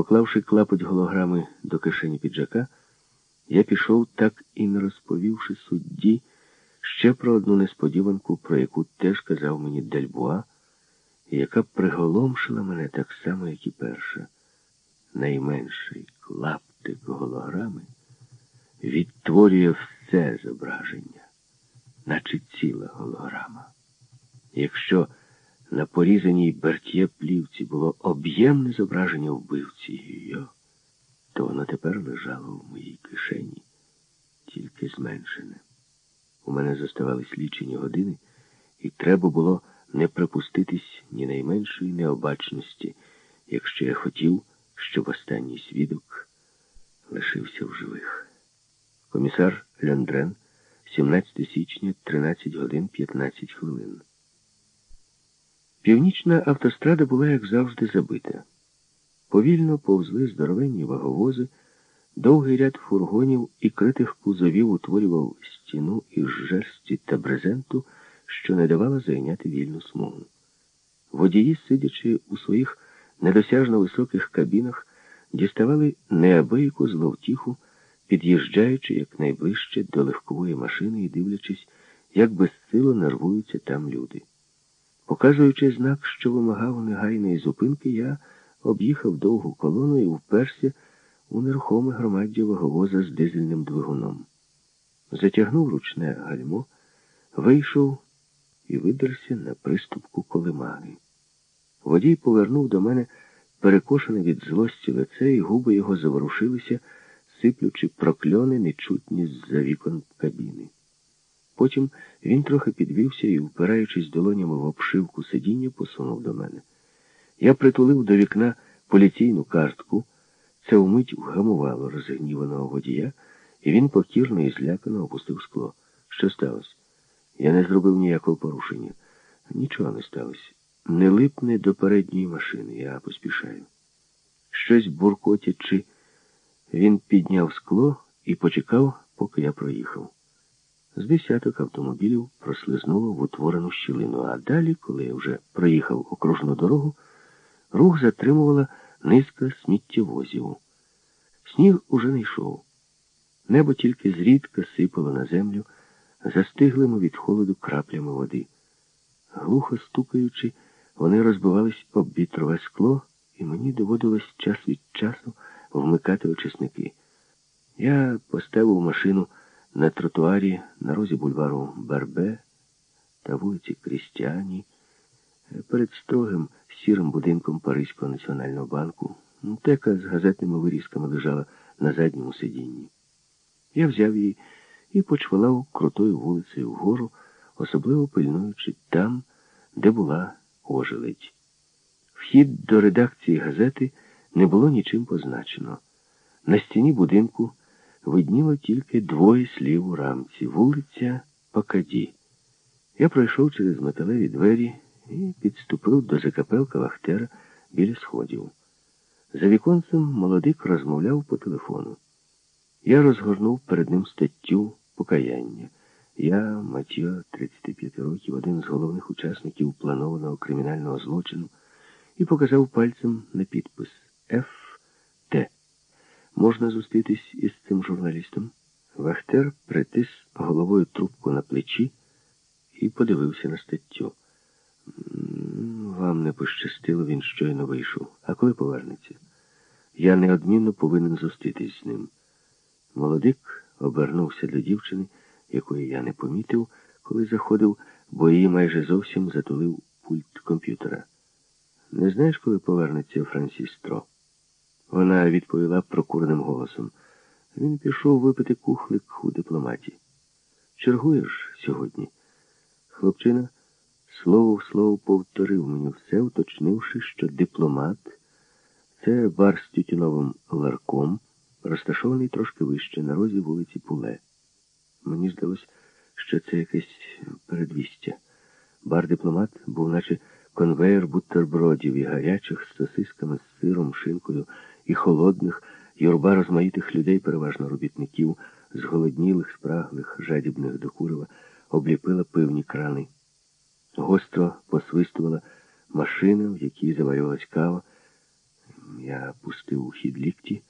Поклавши клапоть голограми до кишені піджака, я пішов, так і не розповівши судді ще про одну несподіванку, про яку теж казав мені Дельбуа, і яка приголомшила мене так само, як і перша. Найменший клаптик голограми відтворює все зображення, наче ціла голограма. Якщо на порізаній бертє плівці було об'ємне зображення вбивці його, то воно тепер лежало в моїй кишені, тільки зменшене. У мене зоставались лічені години, і треба було не припуститись ні найменшої необачності, якщо я хотів, щоб останній свідок лишився в живих. Комісар Ляндрен, 17 січня, 13 годин 15 хвилин. Північна автострада була, як завжди, забита. Повільно повзли здоровенні ваговози, довгий ряд фургонів і критих кузовів утворював стіну із жерсті та брезенту, що не давала зайняти вільну смугу. Водії, сидячи у своїх недосяжно високих кабінах, діставали неабияку зловтіху, під'їжджаючи якнайближче до легкової машини і дивлячись, як безсило нервуються там люди. Показуючи знак, що вимагав негайної зупинки, я об'їхав довгу колону і вперся у нерухоме громаддя ваговоза з дизельним двигуном. Затягнув ручне гальмо, вийшов і видерся на приступку колимаги. Водій повернув до мене перекошене від злості лице, і губи його заворушилися, сиплючи прокльони, нечутні з-за вікон кабіни. Потім він трохи підвівся і, впираючись долонями в обшивку сидіння, посунув до мене. Я притулив до вікна поліційну картку. Це вмить вгамувало розгніваного водія, і він покірно і злякано опустив скло. Що сталося? Я не зробив ніякого порушення. Нічого не сталося. Не липне до передньої машини, я поспішаю. Щось буркотячи, він підняв скло і почекав, поки я проїхав. З десяток автомобілів прослизнуло в утворену щілину, а далі, коли я вже проїхав окружну дорогу, рух затримувала низка сміттєвозів. Сніг уже не йшов. Небо тільки зрідка сипало на землю, застиглими від холоду краплями води. Глухо стукаючи, вони розбивались об вітрове скло, і мені доводилось час від часу вмикати очисники. Я поставив машину на тротуарі на розі бульвару Барбе та вулиці Крістіані перед строгим сірим будинком Паризького національного банку. Тека з газетними вирізками лежала на задньому сидінні. Я взяв її і почвалав крутою вулицею вгору, особливо пильнуючи там, де була ожеледь. Вхід до редакції газети не було нічим позначено. На стіні будинку видніло тільки двоє слів у рамці вулиця Пакаді. Я пройшов через металеві двері і підступив до закапелка Вахтера біля сходів. За віконцем молодик розмовляв по телефону. Я розгорнув перед ним статтю покаяння. Я, Матьо, 35 років, один з головних учасників планованого кримінального злочину, і показав пальцем на підпис Ф.Т. Можна зустрітись із цим журналістом? Вахтер притис головою трубку на плечі і подивився на статтю. Вам не пощастило, він щойно вийшов. А коли повернеться? Я неодмінно повинен зустрітись з ним. Молодик обернувся до дівчини, якої я не помітив, коли заходив, бо її майже зовсім затулив пульт комп'ютера. Не знаєш, коли повернеться Франсіс Стро? Вона відповіла прокуреним голосом. Він пішов випити кухлик у дипломаті. Чергуєш сьогодні? Хлопчина слово в слово повторив мені все, уточнивши, що дипломат це бар з тютюновим ларком, розташований трошки вище на розі вулиці Пуле. Мені здалось, що це якесь передвістя. Бар дипломат був, наче конвейер бутербродів і гарячих з сосисками, з сиром, шинкою і холодних, юрба розмаїтих людей, переважно робітників, зголоднілих, спраглих, жадібних до курива, обліпила пивні крани. Гостро посвистувала машина, в якій заварювалась кава. Я пустив у хід лікті